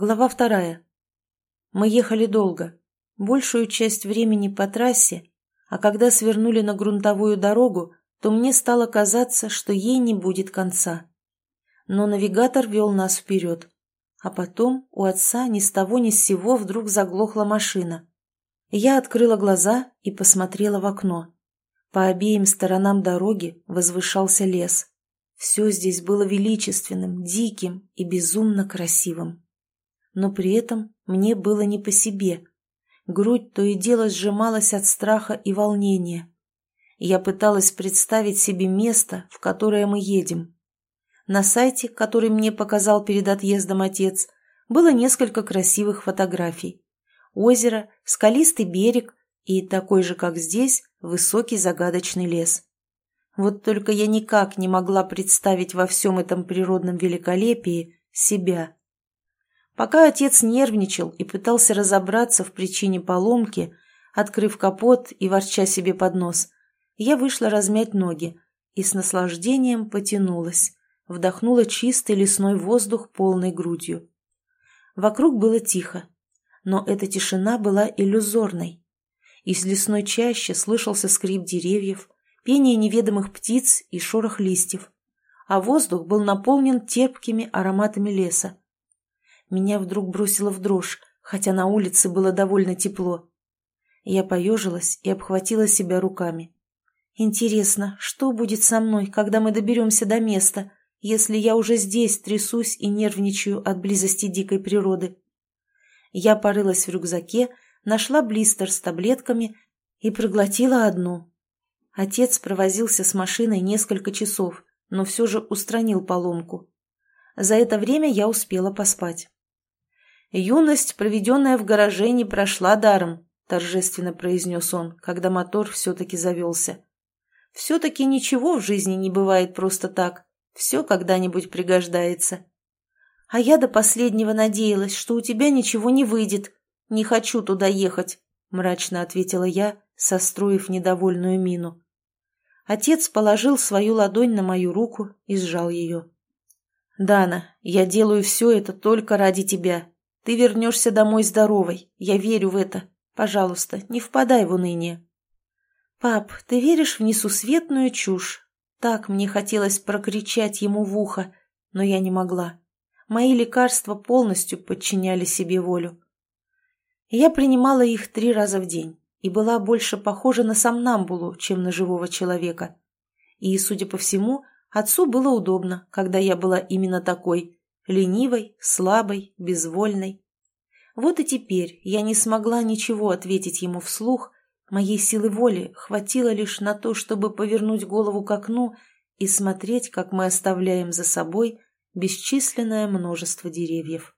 Глава вторая. Мы ехали долго, большую часть времени по трассе, а когда свернули на грунтовую дорогу, то мне стало казаться, что ей не будет конца. Но навигатор вел нас вперед. А потом у отца ни с того ни с сего вдруг заглохла машина. Я открыла глаза и посмотрела в окно. По обеим сторонам дороги возвышался лес. Все здесь было величественным, диким и безумно красивым но при этом мне было не по себе. Грудь то и дело сжималась от страха и волнения. Я пыталась представить себе место, в которое мы едем. На сайте, который мне показал перед отъездом отец, было несколько красивых фотографий. Озеро, скалистый берег и, такой же, как здесь, высокий загадочный лес. Вот только я никак не могла представить во всем этом природном великолепии себя. Пока отец нервничал и пытался разобраться в причине поломки, открыв капот и ворча себе под нос, я вышла размять ноги и с наслаждением потянулась, вдохнула чистый лесной воздух полной грудью. Вокруг было тихо, но эта тишина была иллюзорной. Из лесной чащи слышался скрип деревьев, пение неведомых птиц и шорох листьев, а воздух был наполнен терпкими ароматами леса. Меня вдруг бросило в дрожь, хотя на улице было довольно тепло. Я поежилась и обхватила себя руками. Интересно, что будет со мной, когда мы доберемся до места, если я уже здесь трясусь и нервничаю от близости дикой природы? Я порылась в рюкзаке, нашла блистер с таблетками и проглотила одну. Отец провозился с машиной несколько часов, но все же устранил поломку. За это время я успела поспать. «Юность, проведенная в гараже, не прошла даром», – торжественно произнес он, когда мотор все-таки завелся. «Все-таки ничего в жизни не бывает просто так. Все когда-нибудь пригождается». «А я до последнего надеялась, что у тебя ничего не выйдет. Не хочу туда ехать», – мрачно ответила я, состроив недовольную мину. Отец положил свою ладонь на мою руку и сжал ее. «Дана, я делаю все это только ради тебя. Ты вернешься домой здоровой. Я верю в это. Пожалуйста, не впадай в уныние. Пап, ты веришь в несусветную чушь? Так мне хотелось прокричать ему в ухо, но я не могла. Мои лекарства полностью подчиняли себе волю. Я принимала их три раза в день и была больше похожа на сомнамбулу, чем на живого человека. И, судя по всему, отцу было удобно, когда я была именно такой, ленивой, слабой, безвольной. Вот и теперь я не смогла ничего ответить ему вслух, моей силы воли хватило лишь на то, чтобы повернуть голову к окну и смотреть, как мы оставляем за собой бесчисленное множество деревьев.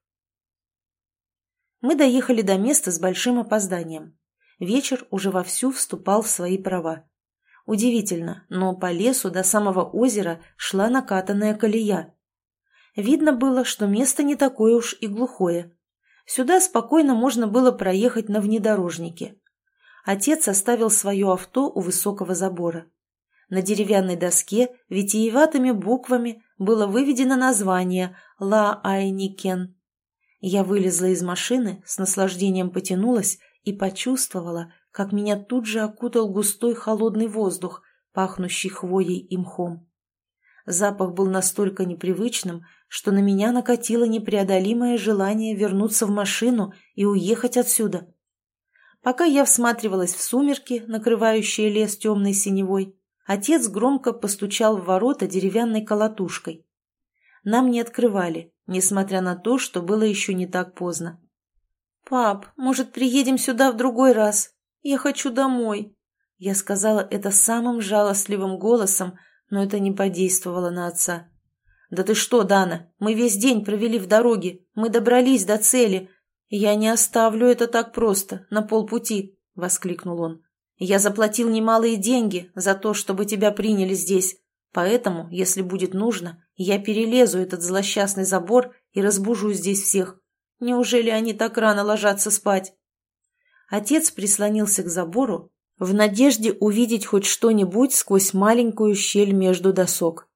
Мы доехали до места с большим опозданием. Вечер уже вовсю вступал в свои права. Удивительно, но по лесу до самого озера шла накатанная колея. Видно было, что место не такое уж и глухое. Сюда спокойно можно было проехать на внедорожнике. Отец оставил свое авто у высокого забора. На деревянной доске витиеватыми буквами было выведено название «Ла Айникен». Я вылезла из машины, с наслаждением потянулась и почувствовала, как меня тут же окутал густой холодный воздух, пахнущий хвоей и мхом. Запах был настолько непривычным, что на меня накатило непреодолимое желание вернуться в машину и уехать отсюда. Пока я всматривалась в сумерки, накрывающие лес темной синевой, отец громко постучал в ворота деревянной колотушкой. Нам не открывали, несмотря на то, что было еще не так поздно. «Пап, может, приедем сюда в другой раз? Я хочу домой!» Я сказала это самым жалостливым голосом, но это не подействовало на отца. «Да ты что, Дана, мы весь день провели в дороге, мы добрались до цели. Я не оставлю это так просто, на полпути», — воскликнул он. «Я заплатил немалые деньги за то, чтобы тебя приняли здесь, поэтому, если будет нужно, я перелезу этот злосчастный забор и разбужу здесь всех. Неужели они так рано ложатся спать?» Отец прислонился к забору в надежде увидеть хоть что-нибудь сквозь маленькую щель между досок.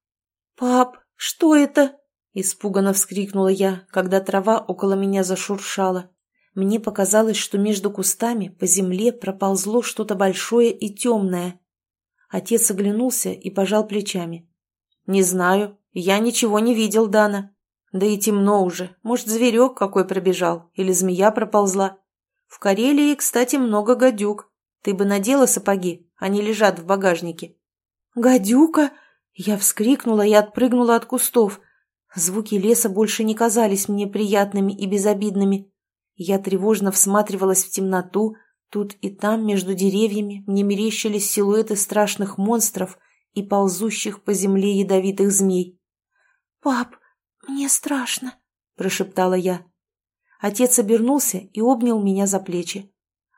«Пап, что это?» Испуганно вскрикнула я, когда трава около меня зашуршала. Мне показалось, что между кустами по земле проползло что-то большое и темное. Отец оглянулся и пожал плечами. «Не знаю. Я ничего не видел, Дана. Да и темно уже. Может, зверек какой пробежал или змея проползла. В Карелии, кстати, много гадюк. Ты бы надела сапоги, они лежат в багажнике». «Гадюка?» Я вскрикнула и отпрыгнула от кустов. Звуки леса больше не казались мне приятными и безобидными. Я тревожно всматривалась в темноту, тут и там между деревьями мне мерещились силуэты страшных монстров и ползущих по земле ядовитых змей. «Пап, мне страшно», — прошептала я. Отец обернулся и обнял меня за плечи.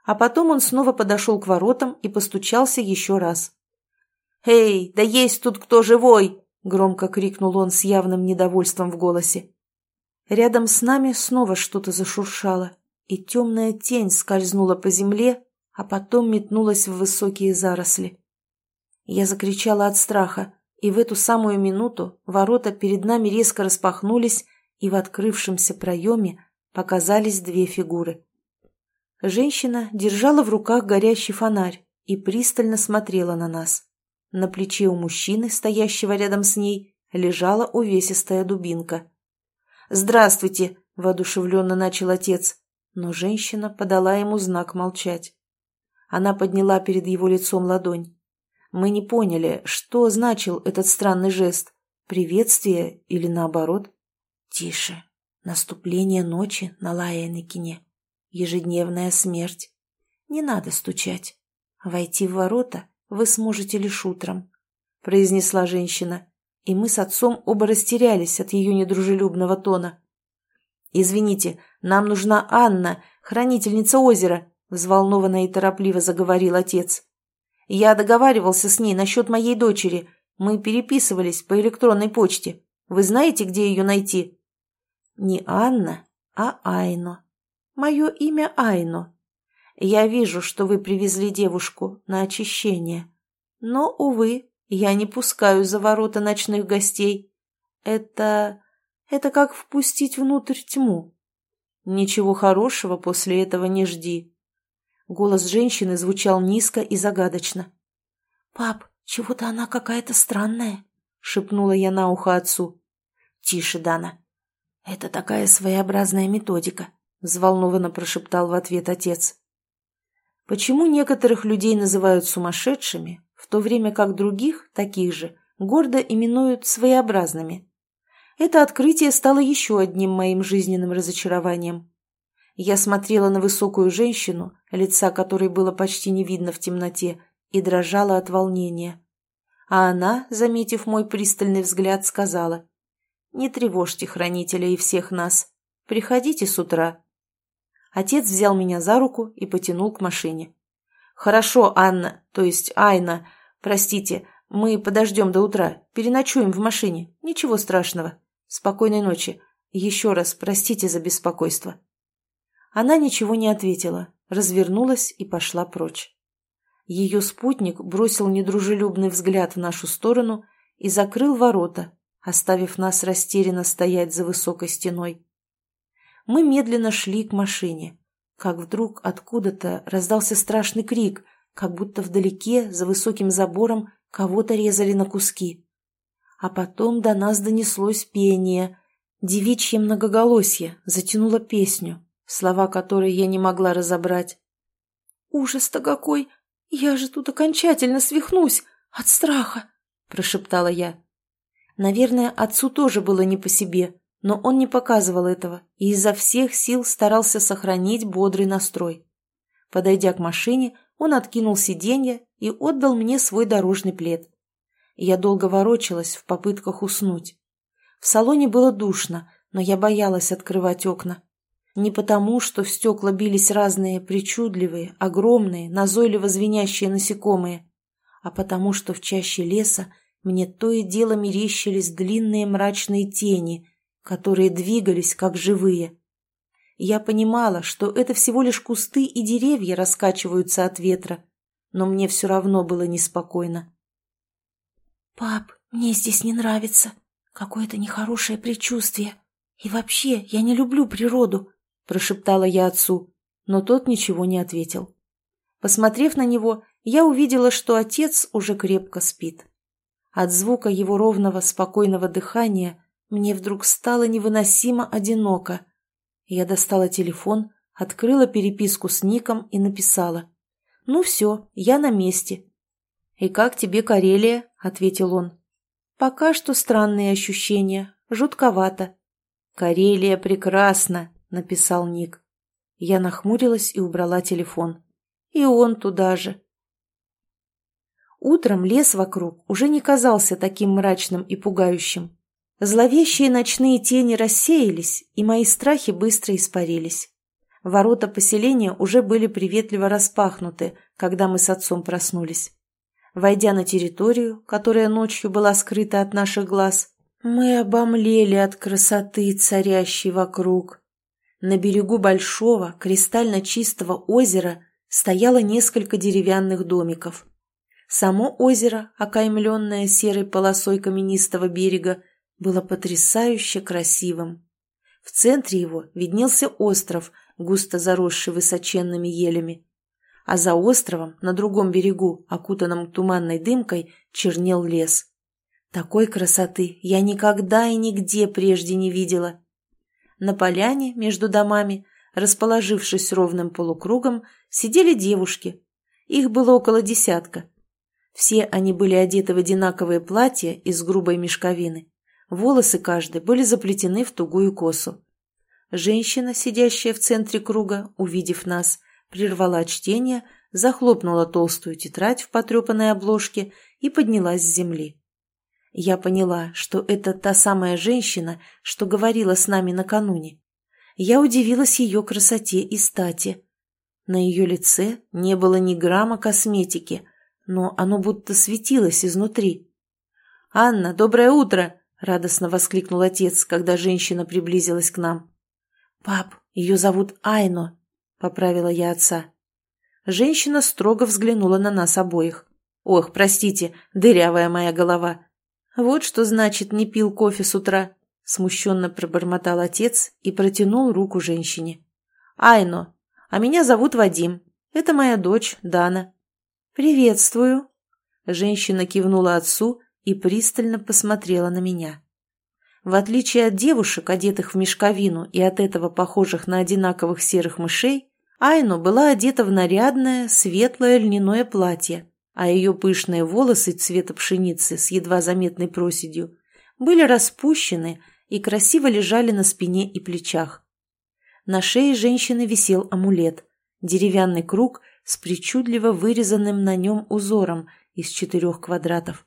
А потом он снова подошел к воротам и постучался еще раз. «Эй, да есть тут кто живой!» — громко крикнул он с явным недовольством в голосе. Рядом с нами снова что-то зашуршало, и темная тень скользнула по земле, а потом метнулась в высокие заросли. Я закричала от страха, и в эту самую минуту ворота перед нами резко распахнулись, и в открывшемся проеме показались две фигуры. Женщина держала в руках горящий фонарь и пристально смотрела на нас. На плече у мужчины, стоящего рядом с ней, лежала увесистая дубинка. «Здравствуйте!» – воодушевленно начал отец, но женщина подала ему знак молчать. Она подняла перед его лицом ладонь. Мы не поняли, что значил этот странный жест – приветствие или наоборот. «Тише! Наступление ночи на Лаяныкине. Ежедневная смерть. Не надо стучать. Войти в ворота вы сможете лишь утром», — произнесла женщина, и мы с отцом оба растерялись от ее недружелюбного тона. «Извините, нам нужна Анна, хранительница озера», — взволнованно и торопливо заговорил отец. «Я договаривался с ней насчет моей дочери. Мы переписывались по электронной почте. Вы знаете, где ее найти?» «Не Анна, а Айно. Мое имя Айно», я вижу, что вы привезли девушку на очищение. Но, увы, я не пускаю за ворота ночных гостей. Это... это как впустить внутрь тьму. Ничего хорошего после этого не жди. Голос женщины звучал низко и загадочно. «Пап, чего-то она какая-то странная», — шепнула я на ухо отцу. «Тише, Дана. Это такая своеобразная методика», — взволнованно прошептал в ответ отец. Почему некоторых людей называют сумасшедшими, в то время как других, таких же, гордо именуют своеобразными? Это открытие стало еще одним моим жизненным разочарованием. Я смотрела на высокую женщину, лица которой было почти не видно в темноте, и дрожала от волнения. А она, заметив мой пристальный взгляд, сказала, «Не тревожьте хранителя и всех нас. Приходите с утра, Отец взял меня за руку и потянул к машине. «Хорошо, Анна, то есть Айна, простите, мы подождем до утра, переночуем в машине, ничего страшного. Спокойной ночи. Еще раз простите за беспокойство». Она ничего не ответила, развернулась и пошла прочь. Ее спутник бросил недружелюбный взгляд в нашу сторону и закрыл ворота, оставив нас растерянно стоять за высокой стеной мы медленно шли к машине. Как вдруг откуда-то раздался страшный крик, как будто вдалеке, за высоким забором, кого-то резали на куски. А потом до нас донеслось пение. Девичье многоголосье затянуло песню, слова которой я не могла разобрать. «Ужас-то какой! Я же тут окончательно свихнусь от страха!» – прошептала я. Наверное, отцу тоже было не по себе, но он не показывал этого и изо всех сил старался сохранить бодрый настрой. Подойдя к машине, он откинул сиденье и отдал мне свой дорожный плед. Я долго ворочалась в попытках уснуть. В салоне было душно, но я боялась открывать окна. Не потому, что в стекла бились разные причудливые, огромные, назойливо звенящие насекомые, а потому, что в чаще леса мне то и дело мерещились длинные мрачные тени, которые двигались как живые. Я понимала, что это всего лишь кусты и деревья раскачиваются от ветра, но мне все равно было неспокойно. «Пап, мне здесь не нравится. «Какое-то нехорошее предчувствие. И вообще, я не люблю природу», – прошептала я отцу, но тот ничего не ответил. Посмотрев на него, я увидела, что отец уже крепко спит. От звука его ровного, спокойного дыхания мне вдруг стало невыносимо одиноко. Я достала телефон, открыла переписку с Ником и написала. «Ну все, я на месте». «И как тебе Карелия?» — ответил он. «Пока что странные ощущения. Жутковато». «Карелия прекрасна», — написал Ник. Я нахмурилась и убрала телефон. И он туда же. Утром лес вокруг уже не казался таким мрачным и пугающим. Зловещие ночные тени рассеялись, и мои страхи быстро испарились. Ворота поселения уже были приветливо распахнуты, когда мы с отцом проснулись. Войдя на территорию, которая ночью была скрыта от наших глаз, мы обомлели от красоты, царящей вокруг. На берегу большого, кристально чистого озера стояло несколько деревянных домиков. Само озеро, окаймленное серой полосой каменистого берега, было потрясающе красивым. В центре его виднелся остров, густо заросший высоченными елями. А за островом, на другом берегу, окутанном туманной дымкой, чернел лес. Такой красоты я никогда и нигде прежде не видела. На поляне между домами, расположившись ровным полукругом, сидели девушки. Их было около десятка. Все они были одеты в одинаковые платья из грубой мешковины. Волосы каждой были заплетены в тугую косу. Женщина, сидящая в центре круга, увидев нас, прервала чтение, захлопнула толстую тетрадь в потрепанной обложке и поднялась с земли. Я поняла, что это та самая женщина, что говорила с нами накануне. Я удивилась ее красоте и стати. На ее лице не было ни грамма косметики, но оно будто светилось изнутри. «Анна, доброе утро!» — радостно воскликнул отец, когда женщина приблизилась к нам. «Пап, ее зовут Айно», — поправила я отца. Женщина строго взглянула на нас обоих. «Ох, простите, дырявая моя голова. Вот что значит не пил кофе с утра», — смущенно пробормотал отец и протянул руку женщине. «Айно, а меня зовут Вадим. Это моя дочь, Дана». «Приветствую». Женщина кивнула отцу и пристально посмотрела на меня. В отличие от девушек, одетых в мешковину и от этого похожих на одинаковых серых мышей, Айну была одета в нарядное, светлое льняное платье, а ее пышные волосы цвета пшеницы с едва заметной проседью были распущены и красиво лежали на спине и плечах. На шее женщины висел амулет, деревянный круг с причудливо вырезанным на нем узором из четырех квадратов.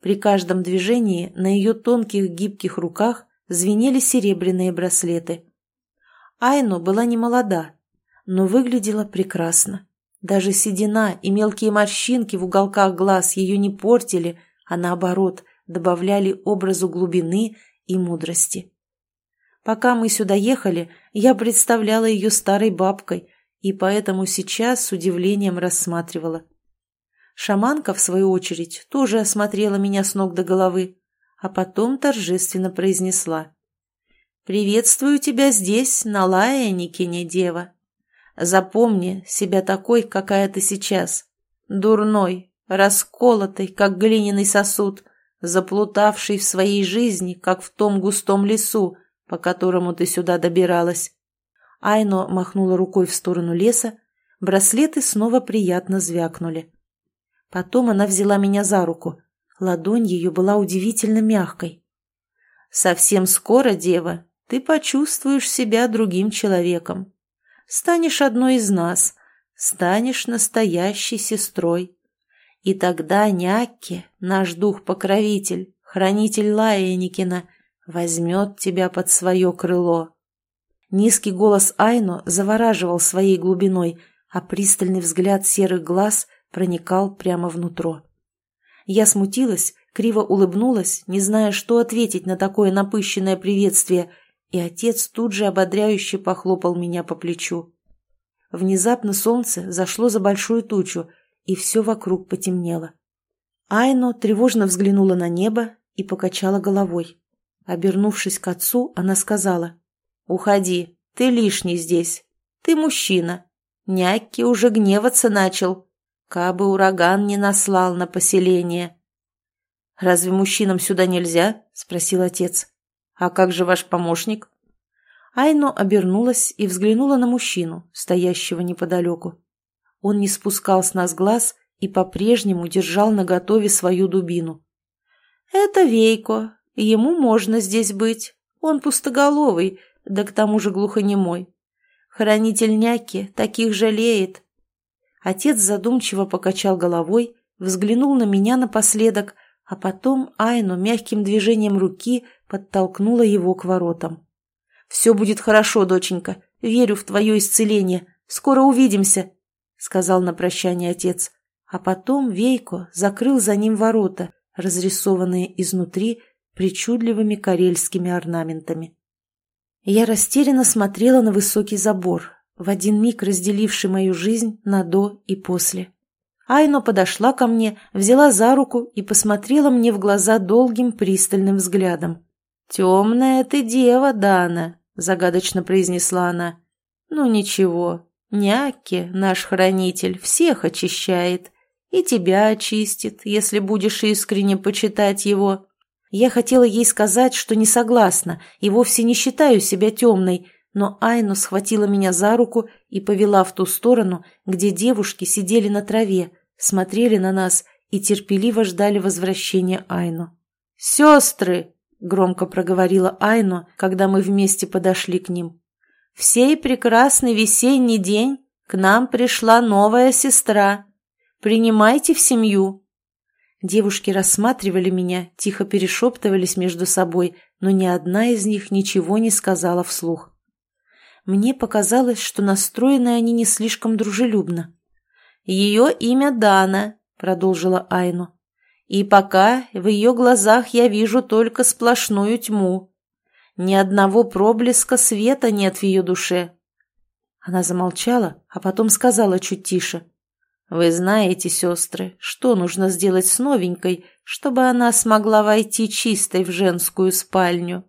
При каждом движении на ее тонких гибких руках звенели серебряные браслеты. Айно была не молода, но выглядела прекрасно. Даже седина и мелкие морщинки в уголках глаз ее не портили, а наоборот добавляли образу глубины и мудрости. Пока мы сюда ехали, я представляла ее старой бабкой, и поэтому сейчас с удивлением рассматривала. Шаманка, в свою очередь, тоже осмотрела меня с ног до головы, а потом торжественно произнесла. «Приветствую тебя здесь, на Лаяникине, дева. Запомни себя такой, какая ты сейчас. Дурной, расколотый, как глиняный сосуд, заплутавший в своей жизни, как в том густом лесу, по которому ты сюда добиралась. Айно махнула рукой в сторону леса, браслеты снова приятно звякнули. Потом она взяла меня за руку. Ладонь ее была удивительно мягкой. «Совсем скоро, дева, ты почувствуешь себя другим человеком. Станешь одной из нас, станешь настоящей сестрой. И тогда Някке, наш дух-покровитель, хранитель Лаяникина, возьмет тебя под свое крыло. Низкий голос Айно завораживал своей глубиной, а пристальный взгляд серых глаз проникал прямо внутрь. Я смутилась, криво улыбнулась, не зная, что ответить на такое напыщенное приветствие, и отец тут же ободряюще похлопал меня по плечу. Внезапно солнце зашло за большую тучу, и все вокруг потемнело. Айно тревожно взглянула на небо и покачала головой. Обернувшись к отцу, она сказала, «Уходи, ты лишний здесь. Ты мужчина. Някки уже гневаться начал. Кабы ураган не наслал на поселение». «Разве мужчинам сюда нельзя?» – спросил отец. «А как же ваш помощник?» Айно обернулась и взглянула на мужчину, стоящего неподалеку. Он не спускал с нас глаз и по-прежнему держал наготове свою дубину. «Это Вейко. Ему можно здесь быть. Он пустоголовый, да к тому же глухонемой. Хранитель няки таких жалеет». Отец задумчиво покачал головой, взглянул на меня напоследок – а потом Айну мягким движением руки подтолкнула его к воротам. «Все будет хорошо, доченька. Верю в твое исцеление. Скоро увидимся», — сказал на прощание отец. А потом Вейко закрыл за ним ворота, разрисованные изнутри причудливыми карельскими орнаментами. Я растерянно смотрела на высокий забор, в один миг разделивший мою жизнь на «до» и «после». Айно подошла ко мне, взяла за руку и посмотрела мне в глаза долгим пристальным взглядом. «Темная ты дева, Дана», — загадочно произнесла она. «Ну ничего, Няки, наш хранитель, всех очищает. И тебя очистит, если будешь искренне почитать его». Я хотела ей сказать, что не согласна и вовсе не считаю себя темной, но Айну схватила меня за руку и повела в ту сторону, где девушки сидели на траве, смотрели на нас и терпеливо ждали возвращения Айну. «Сестры!» — громко проговорила Айну, когда мы вместе подошли к ним. «В сей прекрасный весенний день к нам пришла новая сестра. Принимайте в семью». Девушки рассматривали меня, тихо перешептывались между собой, но ни одна из них ничего не сказала вслух. Мне показалось, что настроены они не слишком дружелюбно. «Ее имя Дана», — продолжила Айну. «И пока в ее глазах я вижу только сплошную тьму. Ни одного проблеска света нет в ее душе». Она замолчала, а потом сказала чуть тише. «Вы знаете, сестры, что нужно сделать с новенькой, чтобы она смогла войти чистой в женскую спальню?»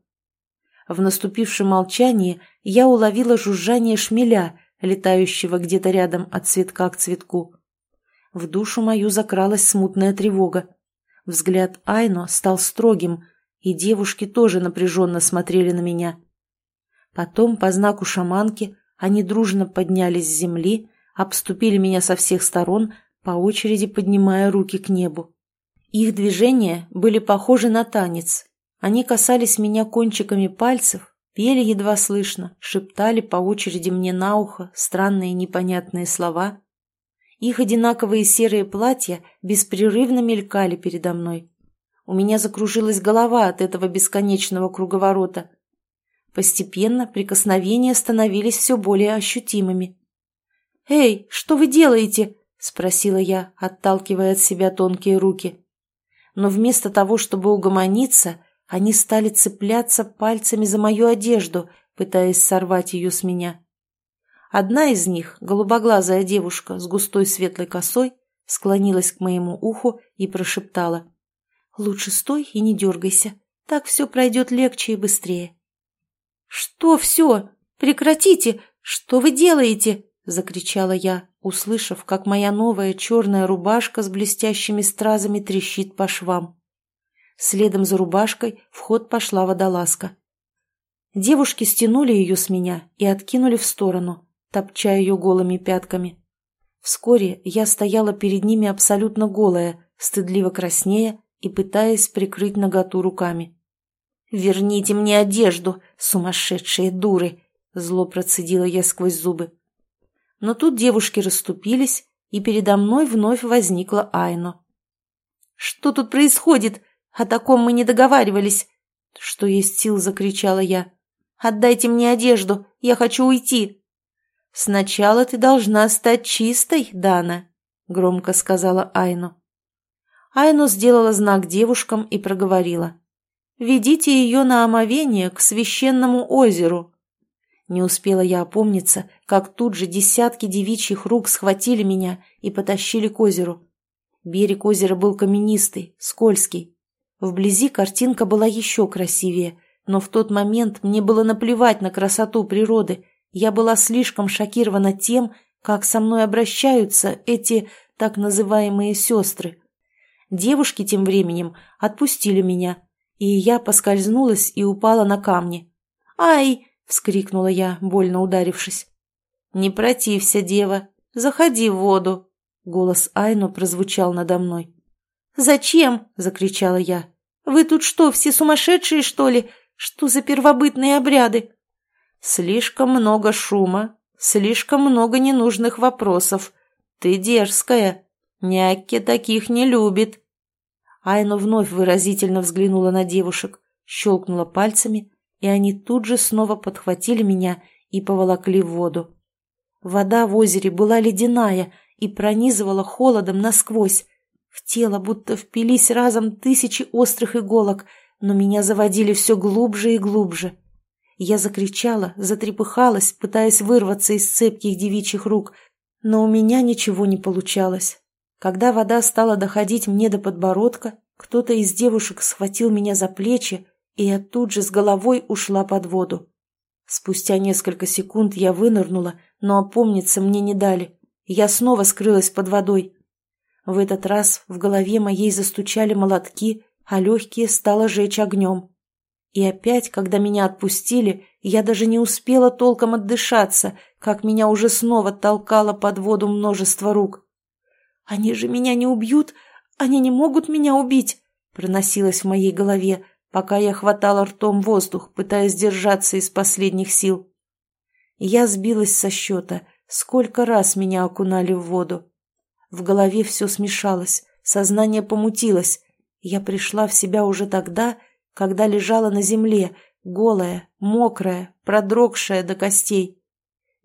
В наступившем молчании я уловила жужжание шмеля, летающего где-то рядом от цветка к цветку. В душу мою закралась смутная тревога. Взгляд Айно стал строгим, и девушки тоже напряженно смотрели на меня. Потом, по знаку шаманки, они дружно поднялись с земли, обступили меня со всех сторон, по очереди поднимая руки к небу. Их движения были похожи на танец. Они касались меня кончиками пальцев, Пели едва слышно, шептали по очереди мне на ухо странные непонятные слова. Их одинаковые серые платья беспрерывно мелькали передо мной. У меня закружилась голова от этого бесконечного круговорота. Постепенно прикосновения становились все более ощутимыми. «Эй, что вы делаете?» — спросила я, отталкивая от себя тонкие руки. Но вместо того, чтобы угомониться, они стали цепляться пальцами за мою одежду, пытаясь сорвать ее с меня. Одна из них, голубоглазая девушка с густой светлой косой, склонилась к моему уху и прошептала. «Лучше стой и не дергайся, так все пройдет легче и быстрее». «Что все? Прекратите! Что вы делаете?» — закричала я, услышав, как моя новая черная рубашка с блестящими стразами трещит по швам. Следом за рубашкой в ход пошла водолазка. Девушки стянули ее с меня и откинули в сторону, топча ее голыми пятками. Вскоре я стояла перед ними абсолютно голая, стыдливо краснея и пытаясь прикрыть наготу руками. «Верните мне одежду, сумасшедшие дуры!» — зло процедила я сквозь зубы. Но тут девушки расступились, и передо мной вновь возникла Айно. «Что тут происходит?» О таком мы не договаривались. Что есть сил, закричала я. Отдайте мне одежду, я хочу уйти. Сначала ты должна стать чистой, Дана, громко сказала Айну. Айну сделала знак девушкам и проговорила. «Ведите ее на омовение к священному озеру». Не успела я опомниться, как тут же десятки девичьих рук схватили меня и потащили к озеру. Берег озера был каменистый, скользкий. Вблизи картинка была еще красивее, но в тот момент мне было наплевать на красоту природы. Я была слишком шокирована тем, как со мной обращаются эти так называемые сестры. Девушки тем временем отпустили меня, и я поскользнулась и упала на камни. «Ай!» — вскрикнула я, больно ударившись. «Не протився, дева, заходи в воду!» Голос Айно прозвучал надо мной. «Зачем?» — закричала я. «Вы тут что, все сумасшедшие, что ли? Что за первобытные обряды?» «Слишком много шума, слишком много ненужных вопросов. Ты дерзкая. Някки таких не любит». Айна вновь выразительно взглянула на девушек, щелкнула пальцами, и они тут же снова подхватили меня и поволокли в воду. Вода в озере была ледяная и пронизывала холодом насквозь. В тело будто впились разом тысячи острых иголок, но меня заводили все глубже и глубже. Я закричала, затрепыхалась, пытаясь вырваться из цепких девичьих рук, но у меня ничего не получалось. Когда вода стала доходить мне до подбородка, кто-то из девушек схватил меня за плечи, и я тут же с головой ушла под воду. Спустя несколько секунд я вынырнула, но опомниться мне не дали. Я снова скрылась под водой. В этот раз в голове моей застучали молотки, а легкие стало жечь огнем. И опять, когда меня отпустили, я даже не успела толком отдышаться, как меня уже снова толкало под воду множество рук. «Они же меня не убьют! Они не могут меня убить!» проносилось в моей голове, пока я хватала ртом воздух, пытаясь держаться из последних сил. Я сбилась со счета, сколько раз меня окунали в воду. В голове все смешалось, сознание помутилось. Я пришла в себя уже тогда, когда лежала на земле, голая, мокрая, продрогшая до костей.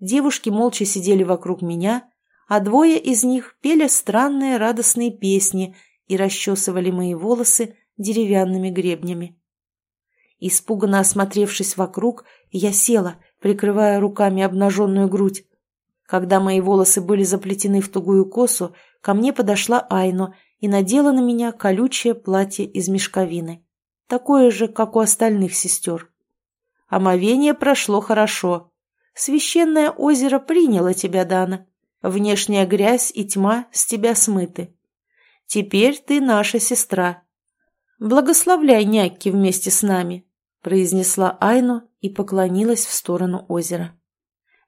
Девушки молча сидели вокруг меня, а двое из них пели странные радостные песни и расчесывали мои волосы деревянными гребнями. Испуганно осмотревшись вокруг, я села, прикрывая руками обнаженную грудь. Когда мои волосы были заплетены в тугую косу, ко мне подошла Айно и надела на меня колючее платье из мешковины, такое же, как у остальных сестер. Омовение прошло хорошо. Священное озеро приняло тебя, Дана. Внешняя грязь и тьма с тебя смыты. Теперь ты наша сестра. Благословляй Някки вместе с нами, произнесла Айну и поклонилась в сторону озера.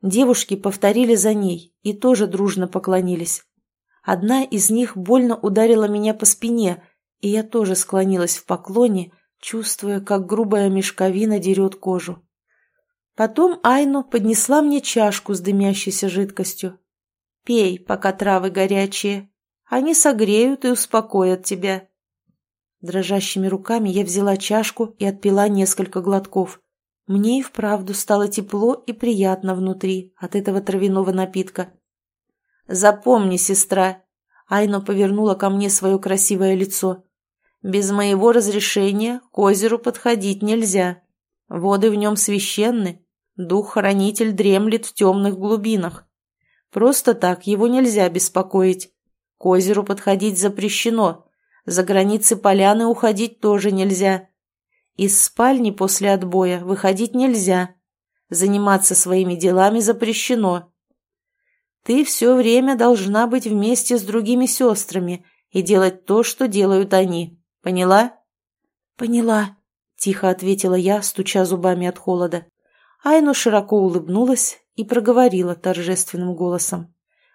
Девушки повторили за ней и тоже дружно поклонились. Одна из них больно ударила меня по спине, и я тоже склонилась в поклоне, чувствуя, как грубая мешковина дерет кожу. Потом Айну поднесла мне чашку с дымящейся жидкостью. Пей, пока травы горячие. Они согреют и успокоят тебя. Дрожащими руками я взяла чашку и отпила несколько глотков. Мне и вправду стало тепло и приятно внутри от этого травяного напитка. «Запомни, сестра!» Айно повернула ко мне свое красивое лицо. «Без моего разрешения к озеру подходить нельзя. Воды в нем священны. Дух-хранитель дремлет в темных глубинах. Просто так его нельзя беспокоить. К озеру подходить запрещено. За границы поляны уходить тоже нельзя. Из спальни после отбоя выходить нельзя. Заниматься своими делами запрещено. Ты все время должна быть вместе с другими сестрами и делать то, что делают они. Поняла? Поняла, тихо ответила я, стуча зубами от холода. Айну широко улыбнулась и проговорила торжественным голосом.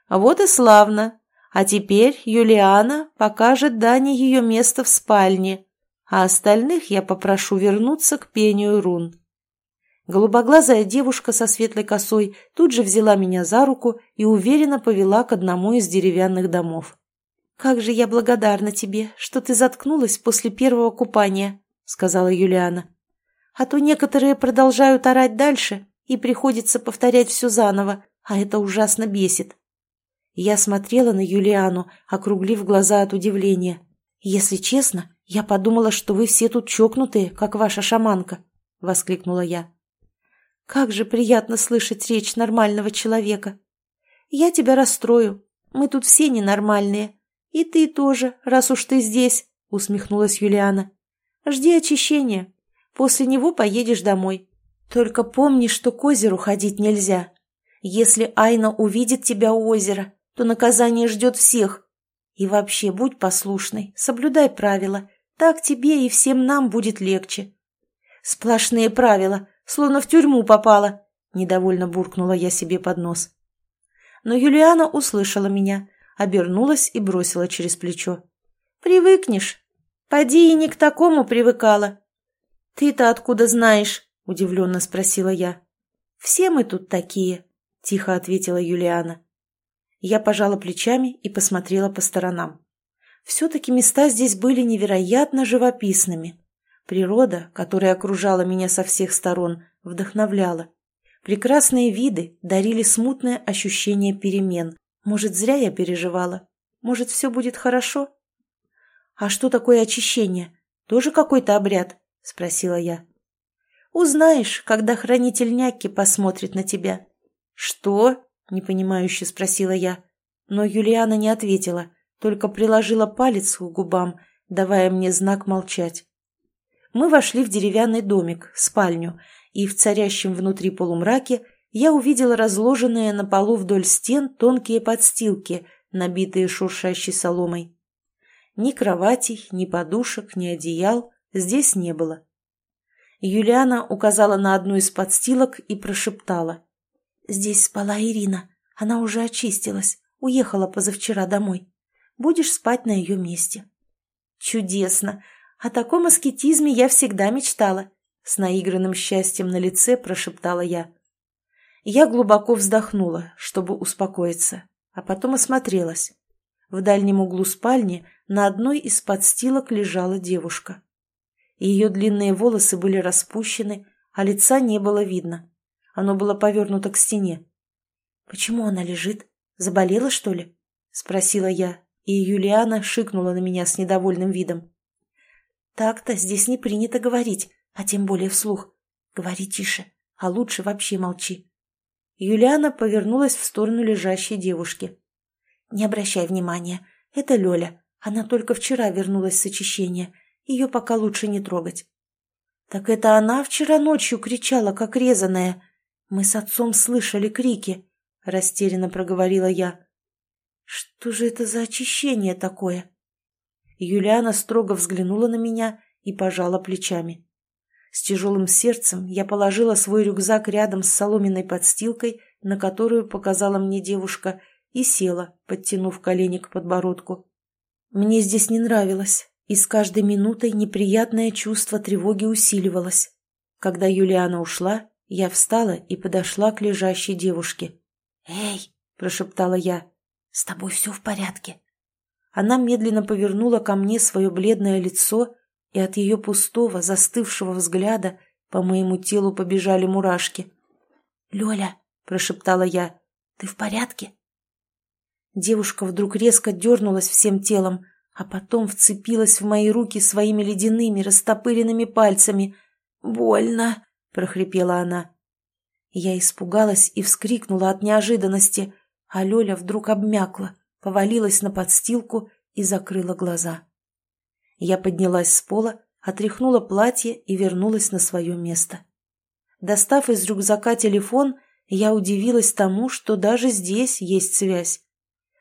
«Вот и славно! А теперь Юлиана покажет Дане ее место в спальне, а остальных я попрошу вернуться к пению рун». Голубоглазая девушка со светлой косой тут же взяла меня за руку и уверенно повела к одному из деревянных домов. «Как же я благодарна тебе, что ты заткнулась после первого купания», — сказала Юлиана. «А то некоторые продолжают орать дальше, и приходится повторять все заново, а это ужасно бесит. Я смотрела на Юлиану, округлив глаза от удивления. «Если честно, я подумала, что вы все тут чокнутые, как ваша шаманка», — воскликнула я. «Как же приятно слышать речь нормального человека. Я тебя расстрою. Мы тут все ненормальные. И ты тоже, раз уж ты здесь», — усмехнулась Юлиана. Жди очищения. После него поедешь домой. Только помни, что к озеру ходить нельзя. Если Айна увидит тебя у озера, то наказание ждет всех. И вообще будь послушной, соблюдай правила. Так тебе и всем нам будет легче. Сплошные правила, словно в тюрьму попала, недовольно буркнула я себе под нос. Но Юлиана услышала меня, обернулась и бросила через плечо. «Привыкнешь. Поди и не к такому привыкала». «Ты-то откуда знаешь?» – удивленно спросила я. «Все мы тут такие», – тихо ответила Юлиана. Я пожала плечами и посмотрела по сторонам. Все-таки места здесь были невероятно живописными. Природа, которая окружала меня со всех сторон, вдохновляла. Прекрасные виды дарили смутное ощущение перемен. Может, зря я переживала? Может, все будет хорошо? «А что такое очищение? Тоже какой-то обряд?» – спросила я. «Узнаешь, когда хранитель Някки посмотрит на тебя». «Что?» – непонимающе спросила я. Но Юлиана не ответила, только приложила палец к губам, давая мне знак молчать. Мы вошли в деревянный домик, спальню, и в царящем внутри полумраке я увидела разложенные на полу вдоль стен тонкие подстилки, набитые шуршащей соломой. Ни кроватей, ни подушек, ни одеял здесь не было. Юлиана указала на одну из подстилок и прошептала. «Здесь спала Ирина. Она уже очистилась. Уехала позавчера домой. Будешь спать на ее месте». «Чудесно! О таком аскетизме я всегда мечтала», — с наигранным счастьем на лице прошептала я. Я глубоко вздохнула, чтобы успокоиться, а потом осмотрелась. В дальнем углу спальни на одной из подстилок лежала девушка. Ее длинные волосы были распущены, а лица не было видно. Оно было повернуто к стене. «Почему она лежит? Заболела, что ли?» — спросила я, и Юлиана шикнула на меня с недовольным видом. «Так-то здесь не принято говорить, а тем более вслух. Говори тише, а лучше вообще молчи». Юлиана повернулась в сторону лежащей девушки. «Не обращай внимания, это Лёля. Она только вчера вернулась с очищения. Ее пока лучше не трогать». «Так это она вчера ночью кричала, как резаная. Мы с отцом слышали крики», — растерянно проговорила я. «Что же это за очищение такое?» Юлиана строго взглянула на меня и пожала плечами. С тяжелым сердцем я положила свой рюкзак рядом с соломенной подстилкой, на которую показала мне девушка, и села, подтянув колени к подбородку. Мне здесь не нравилось, и с каждой минутой неприятное чувство тревоги усиливалось. Когда Юлиана ушла, я встала и подошла к лежащей девушке. «Эй!» – прошептала я. «С тобой все в порядке?» Она медленно повернула ко мне свое бледное лицо и от ее пустого, застывшего взгляда по моему телу побежали мурашки. «Лёля», — прошептала я, — «ты в порядке?» Девушка вдруг резко дернулась всем телом, а потом вцепилась в мои руки своими ледяными, растопыренными пальцами. «Больно!» — прохрипела она. Я испугалась и вскрикнула от неожиданности, а Лёля вдруг обмякла, повалилась на подстилку и закрыла глаза. Я поднялась с пола, отряхнула платье и вернулась на свое место. Достав из рюкзака телефон, я удивилась тому, что даже здесь есть связь.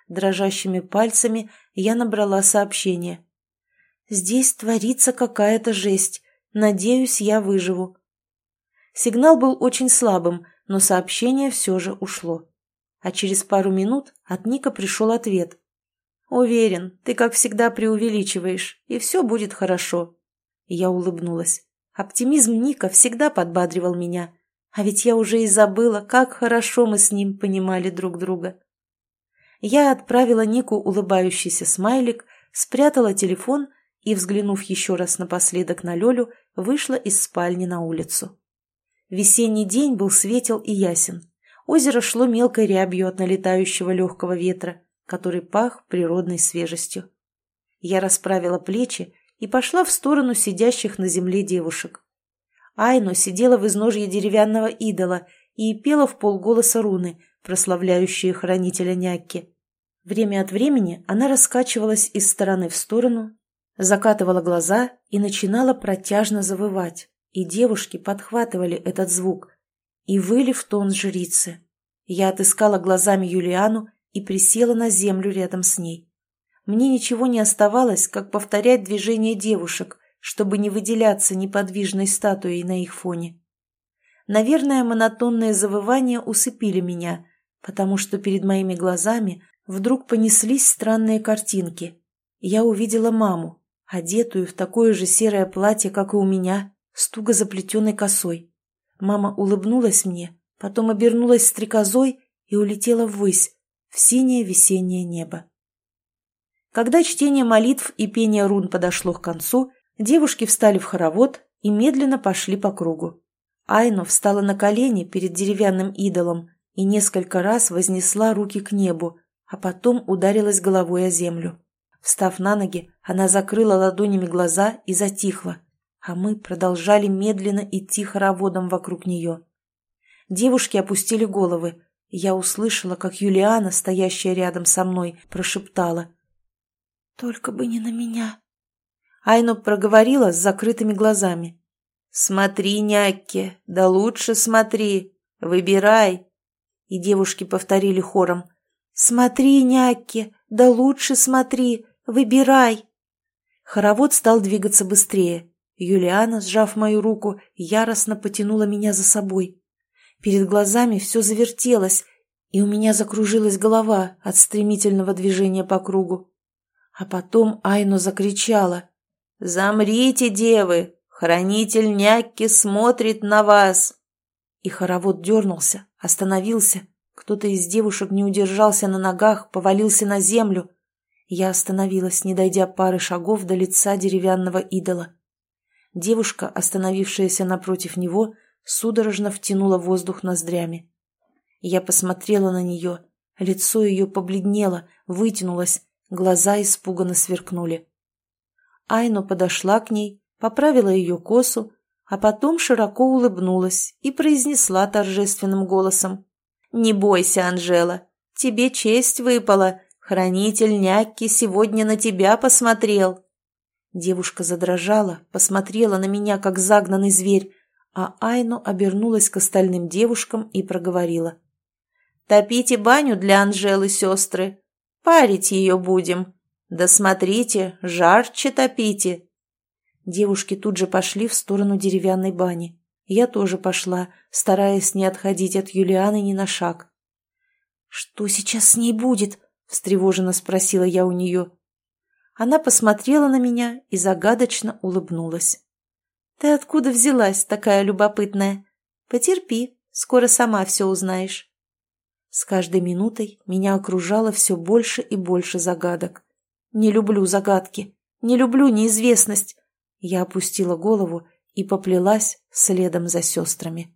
Дрожащими пальцами я набрала сообщение. «Здесь творится какая-то жесть. Надеюсь, я выживу». Сигнал был очень слабым, но сообщение все же ушло. А через пару минут от Ника пришел ответ. «Уверен, ты, как всегда, преувеличиваешь, и все будет хорошо». Я улыбнулась. Оптимизм Ника всегда подбадривал меня, а ведь я уже и забыла, как хорошо мы с ним понимали друг друга. Я отправила Нику улыбающийся смайлик, спрятала телефон и, взглянув еще раз напоследок на Лелю, вышла из спальни на улицу. Весенний день был светел и ясен. Озеро шло мелкой рябью от налетающего легкого ветра который пах природной свежестью. Я расправила плечи и пошла в сторону сидящих на земле девушек. Айно сидела в изножье деревянного идола и пела в полголоса руны, прославляющие хранителя Някки. Время от времени она раскачивалась из стороны в сторону, закатывала глаза и начинала протяжно завывать, и девушки подхватывали этот звук и выли в тон жрицы. Я отыскала глазами Юлиану и присела на землю рядом с ней. Мне ничего не оставалось, как повторять движения девушек, чтобы не выделяться неподвижной статуей на их фоне. Наверное, монотонные завывания усыпили меня, потому что перед моими глазами вдруг понеслись странные картинки. Я увидела маму, одетую в такое же серое платье, как и у меня, с туго заплетенной косой. Мама улыбнулась мне, потом обернулась стрекозой и улетела ввысь, в синее весеннее небо. Когда чтение молитв и пение рун подошло к концу, девушки встали в хоровод и медленно пошли по кругу. Айно встала на колени перед деревянным идолом и несколько раз вознесла руки к небу, а потом ударилась головой о землю. Встав на ноги, она закрыла ладонями глаза и затихла, а мы продолжали медленно идти хороводом вокруг нее. Девушки опустили головы. Я услышала, как Юлиана, стоящая рядом со мной, прошептала. «Только бы не на меня». Айно проговорила с закрытыми глазами. «Смотри, някки, да лучше смотри, выбирай». И девушки повторили хором. «Смотри, някки, да лучше смотри, выбирай». Хоровод стал двигаться быстрее. Юлиана, сжав мою руку, яростно потянула меня за собой. Перед глазами все завертелось, и у меня закружилась голова от стремительного движения по кругу. А потом Айно закричала. «Замрите, девы! Хранитель Някки смотрит на вас!» И хоровод дернулся, остановился. Кто-то из девушек не удержался на ногах, повалился на землю. Я остановилась, не дойдя пары шагов до лица деревянного идола. Девушка, остановившаяся напротив него, судорожно втянула воздух ноздрями. Я посмотрела на нее. Лицо ее побледнело, вытянулось, глаза испуганно сверкнули. Айно подошла к ней, поправила ее косу, а потом широко улыбнулась и произнесла торжественным голосом. «Не бойся, Анжела, тебе честь выпала. Хранитель Някки сегодня на тебя посмотрел». Девушка задрожала, посмотрела на меня, как загнанный зверь, а Айну обернулась к остальным девушкам и проговорила. «Топите баню для Анжелы, сестры. Парить ее будем. Да смотрите, жарче топите». Девушки тут же пошли в сторону деревянной бани. Я тоже пошла, стараясь не отходить от Юлианы ни на шаг. «Что сейчас с ней будет?» – встревоженно спросила я у нее. Она посмотрела на меня и загадочно улыбнулась. «Ты откуда взялась, такая любопытная? Потерпи, скоро сама все узнаешь». С каждой минутой меня окружало все больше и больше загадок. Не люблю загадки, не люблю неизвестность. Я опустила голову и поплелась следом за сестрами.